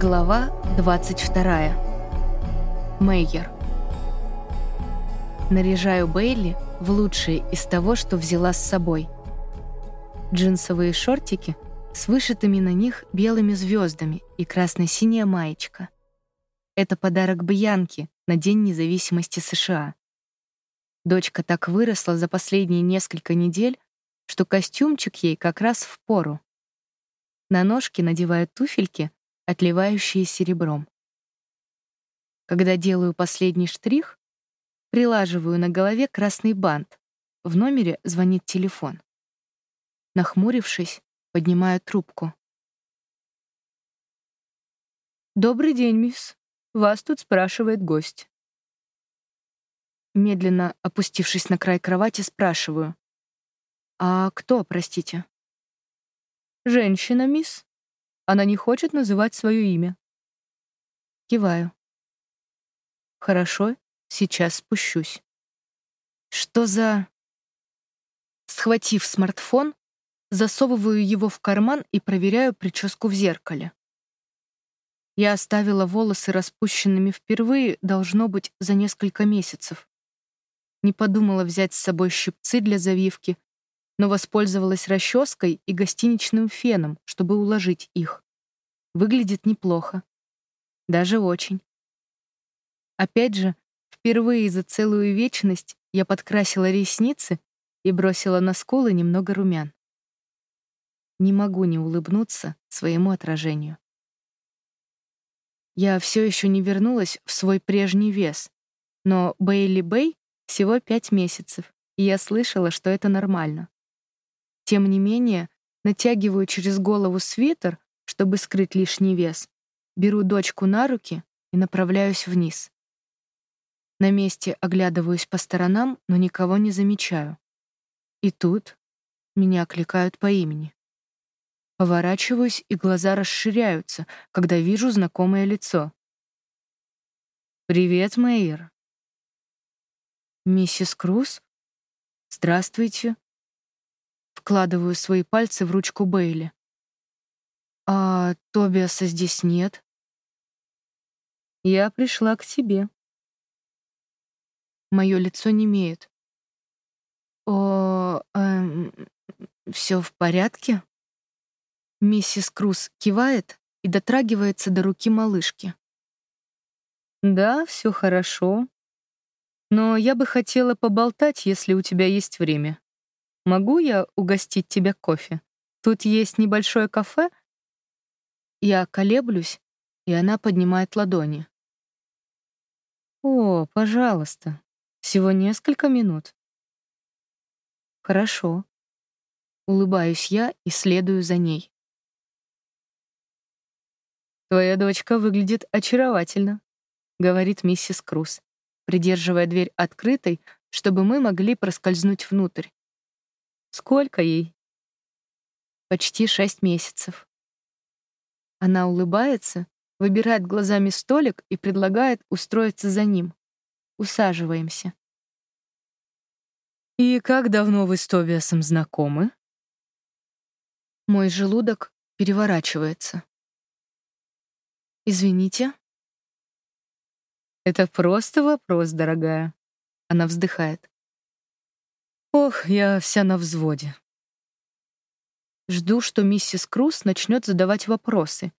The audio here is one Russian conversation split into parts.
Глава 22. Мейер. Наряжаю Бейли в лучшее из того, что взяла с собой. Джинсовые шортики с вышитыми на них белыми звездами и красно-синяя маечка. Это подарок Бьянке на День независимости США. Дочка так выросла за последние несколько недель, что костюмчик ей как раз в пору. На ножки надевают туфельки — отливающие серебром. Когда делаю последний штрих, прилаживаю на голове красный бант. В номере звонит телефон. Нахмурившись, поднимаю трубку. «Добрый день, мисс. Вас тут спрашивает гость». Медленно опустившись на край кровати, спрашиваю. «А кто, простите?» «Женщина, мисс. Она не хочет называть свое имя. Киваю. Хорошо, сейчас спущусь. Что за... Схватив смартфон, засовываю его в карман и проверяю прическу в зеркале. Я оставила волосы распущенными впервые, должно быть, за несколько месяцев. Не подумала взять с собой щипцы для завивки, но воспользовалась расческой и гостиничным феном, чтобы уложить их. Выглядит неплохо. Даже очень. Опять же, впервые за целую вечность я подкрасила ресницы и бросила на скулы немного румян. Не могу не улыбнуться своему отражению. Я все еще не вернулась в свой прежний вес, но Бейли Бэй всего пять месяцев, и я слышала, что это нормально. Тем не менее, натягиваю через голову свитер, чтобы скрыть лишний вес, беру дочку на руки и направляюсь вниз. На месте оглядываюсь по сторонам, но никого не замечаю. И тут меня окликают по имени. Поворачиваюсь, и глаза расширяются, когда вижу знакомое лицо. «Привет, Мэйр». «Миссис Круз? Здравствуйте», Вкладываю свои пальцы в ручку Бейли. «А Тобиаса здесь нет?» «Я пришла к тебе». Мое лицо немеет. «О, эм, все в порядке?» Миссис Круз кивает и дотрагивается до руки малышки. «Да, все хорошо. Но я бы хотела поболтать, если у тебя есть время. Могу я угостить тебя кофе? Тут есть небольшое кафе. Я колеблюсь, и она поднимает ладони. О, пожалуйста. Всего несколько минут. Хорошо. Улыбаюсь я и следую за ней. «Твоя дочка выглядит очаровательно», — говорит миссис Круз, придерживая дверь открытой, чтобы мы могли проскользнуть внутрь. Сколько ей? Почти шесть месяцев. Она улыбается, выбирает глазами столик и предлагает устроиться за ним. Усаживаемся. «И как давно вы с Тобиасом знакомы?» Мой желудок переворачивается. «Извините?» «Это просто вопрос, дорогая». Она вздыхает. Ох, я вся на взводе. Жду, что миссис Круз начнет задавать вопросы.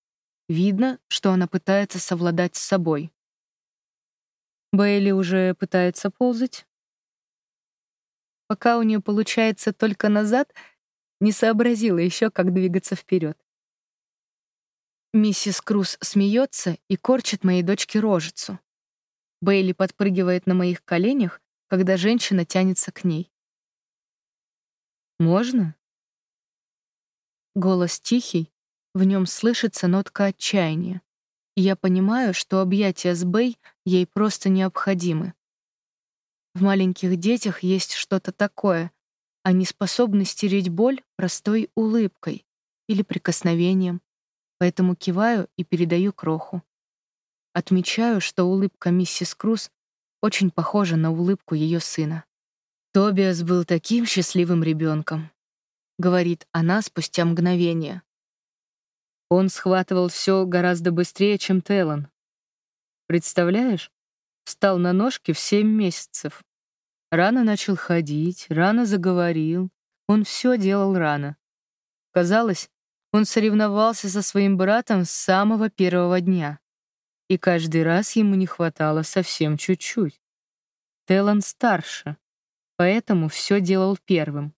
Видно, что она пытается совладать с собой. Бейли уже пытается ползать. Пока у нее получается только назад, не сообразила еще, как двигаться вперед. Миссис Круз смеется и корчит моей дочке рожицу. Бейли подпрыгивает на моих коленях, когда женщина тянется к ней. Можно? Голос тихий, в нем слышится нотка отчаяния. Я понимаю, что объятия с Бэй ей просто необходимы. В маленьких детях есть что-то такое. Они способны стереть боль простой улыбкой или прикосновением. Поэтому киваю и передаю кроху. Отмечаю, что улыбка миссис Круз очень похожа на улыбку ее сына. Тобиас был таким счастливым ребенком, говорит она спустя мгновение. Он схватывал все гораздо быстрее, чем Телан. Представляешь? Встал на ножки в семь месяцев. Рано начал ходить, рано заговорил. Он все делал рано. Казалось, он соревновался со своим братом с самого первого дня. И каждый раз ему не хватало совсем чуть-чуть. Телан старше, поэтому все делал первым.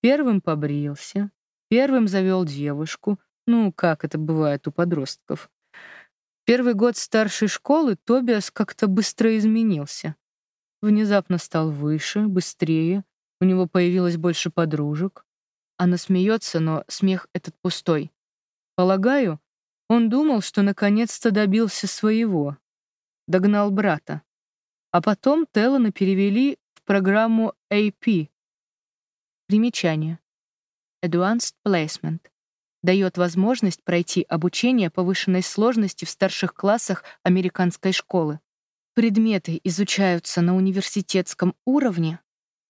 Первым побрился, первым завел девушку, ну, как это бывает у подростков. Первый год старшей школы Тобиас как-то быстро изменился. Внезапно стал выше, быстрее, у него появилось больше подружек. Она смеется, но смех этот пустой. Полагаю, он думал, что наконец-то добился своего. Догнал брата. А потом Теллана перевели программу AP. Примечание. Advanced Placement. Дает возможность пройти обучение повышенной сложности в старших классах американской школы. Предметы изучаются на университетском уровне,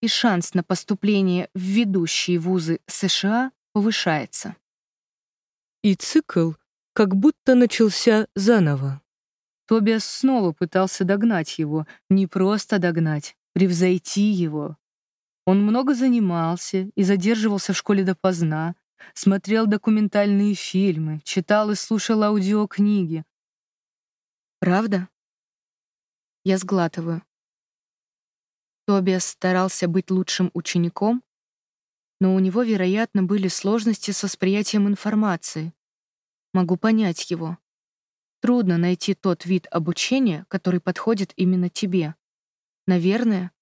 и шанс на поступление в ведущие вузы США повышается. И цикл как будто начался заново. Тобиас снова пытался догнать его, не просто догнать, превзойти его. Он много занимался и задерживался в школе допоздна, смотрел документальные фильмы, читал и слушал аудиокниги. Правда? Я сглатываю. Тобиас старался быть лучшим учеником, но у него, вероятно, были сложности с восприятием информации. Могу понять его. Трудно найти тот вид обучения, который подходит именно тебе. Наверное,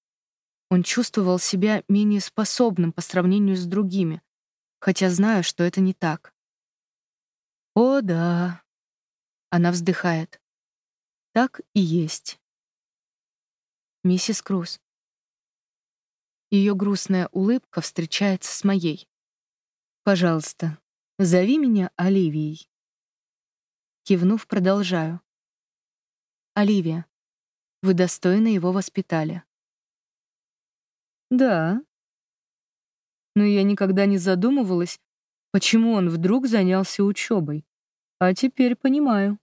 он чувствовал себя менее способным по сравнению с другими, хотя знаю, что это не так. «О, да», — она вздыхает. «Так и есть». Миссис Круз. Ее грустная улыбка встречается с моей. «Пожалуйста, зови меня Оливией». Кивнув, продолжаю. «Оливия, вы достойно его воспитали». «Да». Но я никогда не задумывалась, почему он вдруг занялся учебой. А теперь понимаю.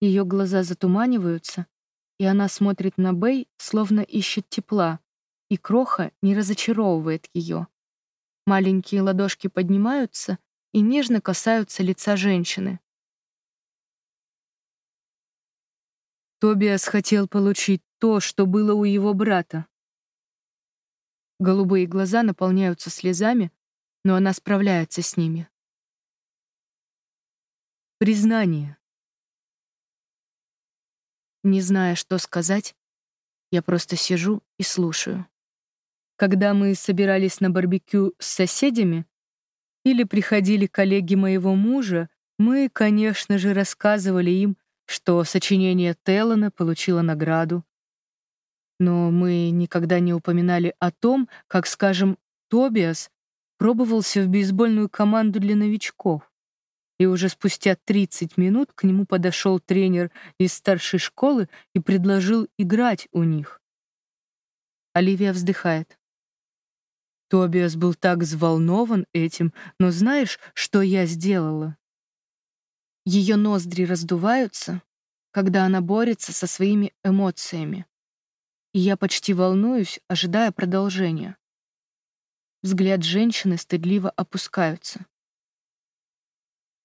Ее глаза затуманиваются, и она смотрит на Бэй, словно ищет тепла, и кроха не разочаровывает ее. Маленькие ладошки поднимаются и нежно касаются лица женщины. Тобиас хотел получить то, что было у его брата. Голубые глаза наполняются слезами, но она справляется с ними. Признание. Не зная, что сказать, я просто сижу и слушаю. Когда мы собирались на барбекю с соседями или приходили коллеги моего мужа, мы, конечно же, рассказывали им, что сочинение Теллана получило награду. Но мы никогда не упоминали о том, как, скажем, Тобиас пробовался в бейсбольную команду для новичков и уже спустя 30 минут к нему подошел тренер из старшей школы и предложил играть у них. Оливия вздыхает. Тобиас был так взволнован этим, но знаешь, что я сделала? Ее ноздри раздуваются, когда она борется со своими эмоциями. И я почти волнуюсь, ожидая продолжения. Взгляд женщины стыдливо опускаются.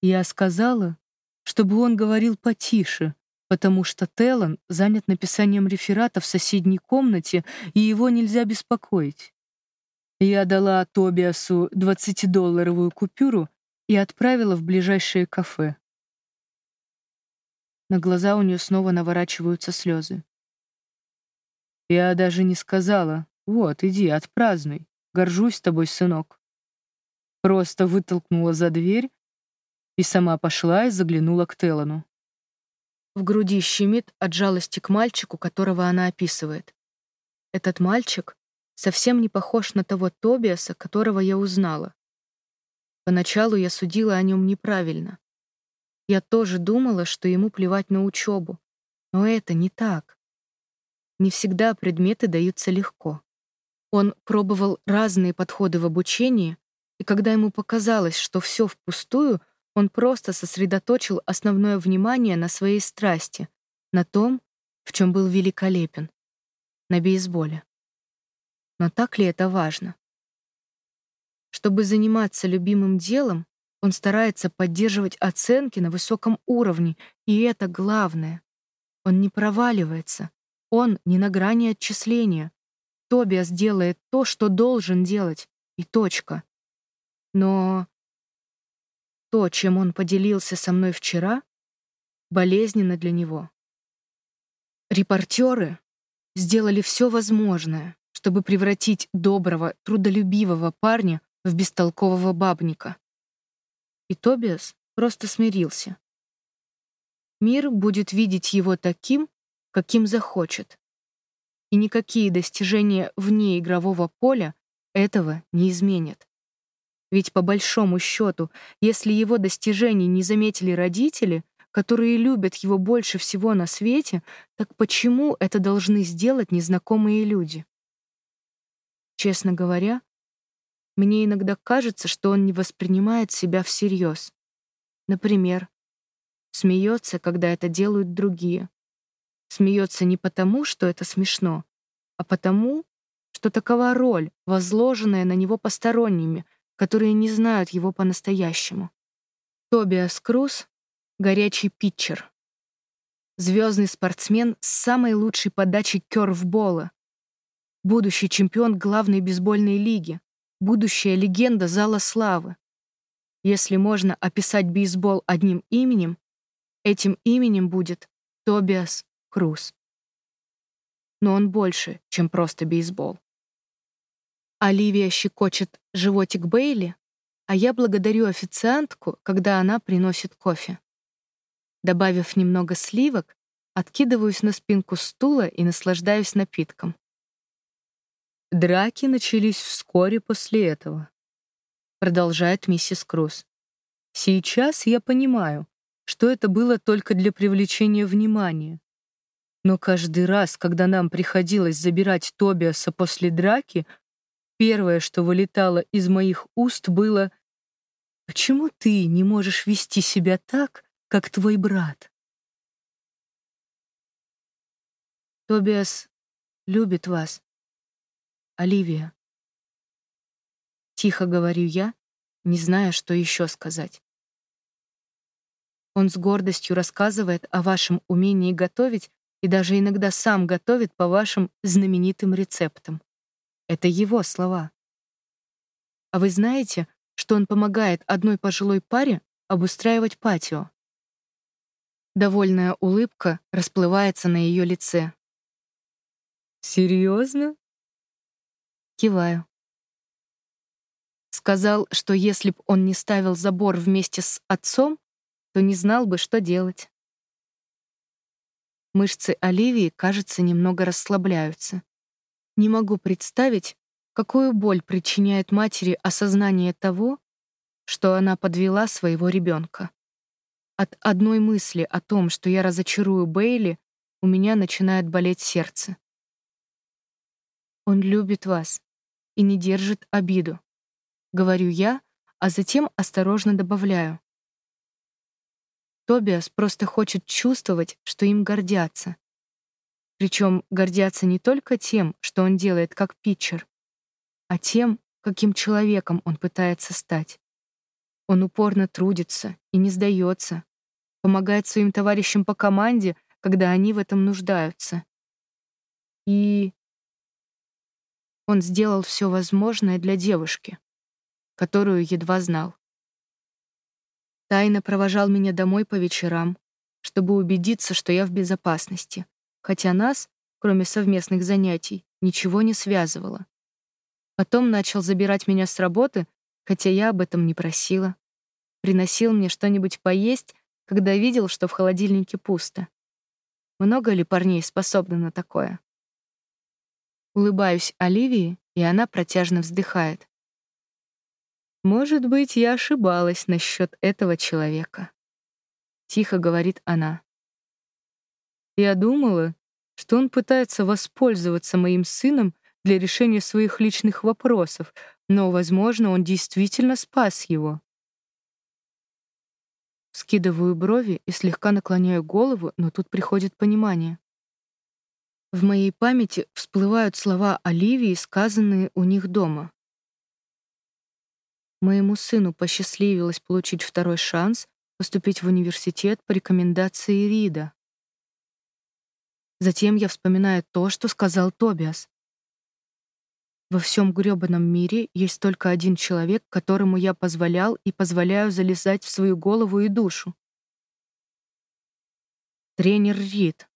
Я сказала, чтобы он говорил потише, потому что Телан занят написанием реферата в соседней комнате, и его нельзя беспокоить. Я дала Тобиасу 20-долларовую купюру и отправила в ближайшее кафе. На глаза у нее снова наворачиваются слезы. Я даже не сказала, вот, иди, отпразднуй, горжусь тобой, сынок. Просто вытолкнула за дверь и сама пошла и заглянула к Телану. В груди щемит от жалости к мальчику, которого она описывает. Этот мальчик совсем не похож на того Тобиаса, которого я узнала. Поначалу я судила о нем неправильно. Я тоже думала, что ему плевать на учебу. Но это не так. Не всегда предметы даются легко. Он пробовал разные подходы в обучении, и когда ему показалось, что все впустую, он просто сосредоточил основное внимание на своей страсти, на том, в чем был великолепен, на бейсболе. Но так ли это важно? Чтобы заниматься любимым делом, он старается поддерживать оценки на высоком уровне, и это главное. Он не проваливается, он не на грани отчисления. Тобиас делает то, что должен делать, и точка. Но то, чем он поделился со мной вчера, болезненно для него. Репортеры сделали все возможное, чтобы превратить доброго, трудолюбивого парня в бестолкового бабника. И Тобиас просто смирился. Мир будет видеть его таким, каким захочет. И никакие достижения вне игрового поля этого не изменят. Ведь по большому счету, если его достижений не заметили родители, которые любят его больше всего на свете, так почему это должны сделать незнакомые люди? Честно говоря, мне иногда кажется, что он не воспринимает себя всерьез. Например, смеется, когда это делают другие. Смеется не потому, что это смешно, а потому, что такова роль, возложенная на него посторонними, которые не знают его по-настоящему. Тобиас Круз — горячий питчер. Звездный спортсмен с самой лучшей подачей кёрфбола. Будущий чемпион главной бейсбольной лиги. Будущая легенда Зала Славы. Если можно описать бейсбол одним именем, этим именем будет Тобиас Круз. Но он больше, чем просто бейсбол. Оливия щекочет животик Бейли, а я благодарю официантку, когда она приносит кофе. Добавив немного сливок, откидываюсь на спинку стула и наслаждаюсь напитком. Драки начались вскоре после этого, продолжает миссис Круз. Сейчас я понимаю, что это было только для привлечения внимания. Но каждый раз, когда нам приходилось забирать Тобиаса после драки, Первое, что вылетало из моих уст, было «Почему ты не можешь вести себя так, как твой брат?» Тобиас любит вас, Оливия. Тихо говорю я, не зная, что еще сказать. Он с гордостью рассказывает о вашем умении готовить и даже иногда сам готовит по вашим знаменитым рецептам. Это его слова. А вы знаете, что он помогает одной пожилой паре обустраивать патио? Довольная улыбка расплывается на ее лице. Серьезно? Киваю. Сказал, что если б он не ставил забор вместе с отцом, то не знал бы, что делать. Мышцы Оливии, кажется, немного расслабляются. Не могу представить, какую боль причиняет матери осознание того, что она подвела своего ребенка. От одной мысли о том, что я разочарую Бейли, у меня начинает болеть сердце. Он любит вас и не держит обиду. Говорю я, а затем осторожно добавляю. Тобиас просто хочет чувствовать, что им гордятся, причем гордятся не только тем, что он делает как питчер, а тем, каким человеком он пытается стать. Он упорно трудится и не сдается, помогает своим товарищам по команде, когда они в этом нуждаются. И он сделал все возможное для девушки, которую едва знал. Тайно провожал меня домой по вечерам, чтобы убедиться, что я в безопасности, хотя нас, кроме совместных занятий, ничего не связывало. Потом начал забирать меня с работы, хотя я об этом не просила. Приносил мне что-нибудь поесть, когда видел, что в холодильнике пусто. Много ли парней способны на такое? Улыбаюсь Оливии, и она протяжно вздыхает. «Может быть, я ошибалась насчет этого человека», — тихо говорит она. Я думала, что он пытается воспользоваться моим сыном для решения своих личных вопросов, но, возможно, он действительно спас его. Скидываю брови и слегка наклоняю голову, но тут приходит понимание. В моей памяти всплывают слова Оливии, сказанные у них дома. Моему сыну посчастливилось получить второй шанс поступить в университет по рекомендации Рида. Затем я вспоминаю то, что сказал Тобиас. Во всем грёбаном мире есть только один человек, которому я позволял и позволяю залезать в свою голову и душу. Тренер Рид.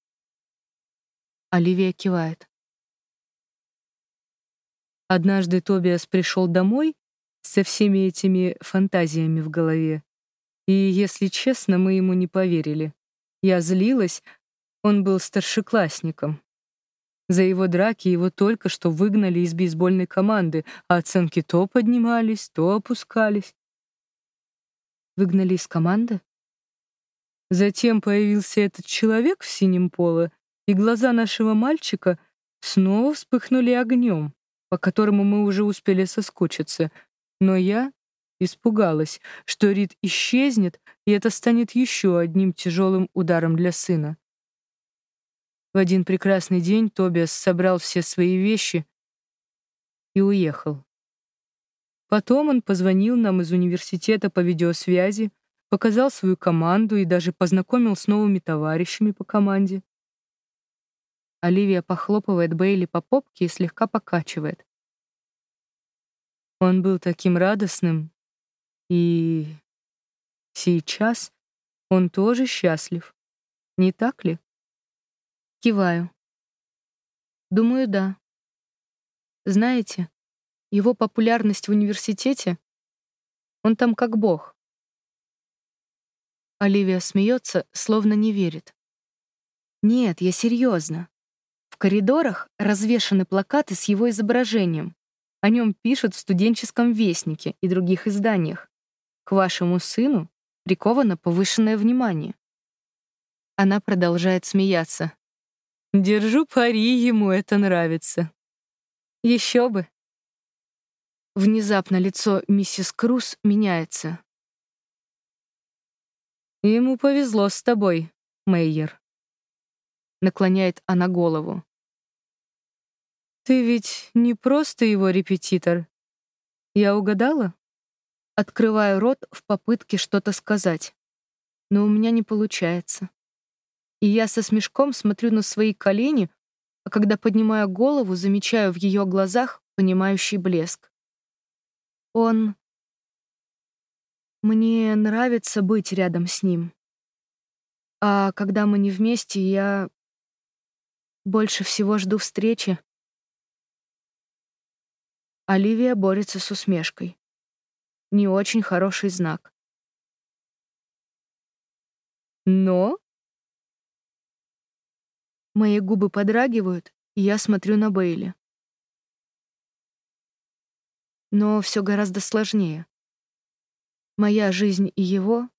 Оливия кивает. Однажды Тобиас пришел домой со всеми этими фантазиями в голове. И, если честно, мы ему не поверили. Я злилась, он был старшеклассником. За его драки его только что выгнали из бейсбольной команды, а оценки то поднимались, то опускались. Выгнали из команды? Затем появился этот человек в синем поло, и глаза нашего мальчика снова вспыхнули огнем, по которому мы уже успели соскучиться — но я испугалась, что Рид исчезнет, и это станет еще одним тяжелым ударом для сына. В один прекрасный день Тобиас собрал все свои вещи и уехал. Потом он позвонил нам из университета по видеосвязи, показал свою команду и даже познакомил с новыми товарищами по команде. Оливия похлопывает Бейли по попке и слегка покачивает. Он был таким радостным, и сейчас он тоже счастлив. Не так ли? Киваю. Думаю, да. Знаете, его популярность в университете, он там как бог. Оливия смеется, словно не верит. Нет, я серьезно. Коридорах развешаны плакаты с его изображением. О нем пишут в студенческом вестнике и других изданиях. К вашему сыну приковано повышенное внимание. Она продолжает смеяться. Держу пари, ему это нравится. Еще бы. Внезапно лицо миссис Круз меняется. Ему повезло с тобой, Мейер. Наклоняет она голову. Ты ведь не просто его репетитор. Я угадала? Открываю рот в попытке что-то сказать. Но у меня не получается. И я со смешком смотрю на свои колени, а когда поднимаю голову, замечаю в ее глазах понимающий блеск. Он... Мне нравится быть рядом с ним. А когда мы не вместе, я больше всего жду встречи, Оливия борется с усмешкой. Не очень хороший знак. Но... Мои губы подрагивают, и я смотрю на Бейли. Но все гораздо сложнее. Моя жизнь и его...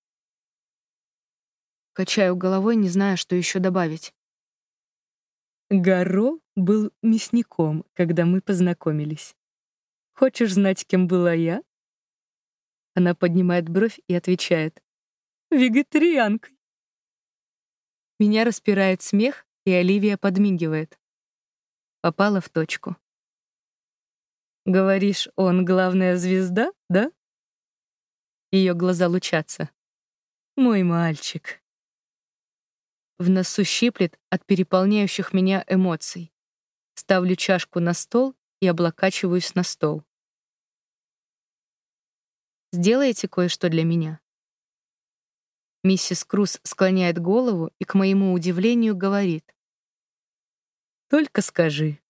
Качаю головой, не зная, что еще добавить. Гаро был мясником, когда мы познакомились. Хочешь знать, кем была я? Она поднимает бровь и отвечает. Вегетарианкой. Меня распирает смех, и Оливия подмигивает. Попала в точку. Говоришь, он главная звезда, да? Ее глаза лучатся. Мой мальчик. В носу щиплет от переполняющих меня эмоций. Ставлю чашку на стол и облокачиваюсь на стол. «Сделаете кое-что для меня?» Миссис Круз склоняет голову и, к моему удивлению, говорит. «Только скажи».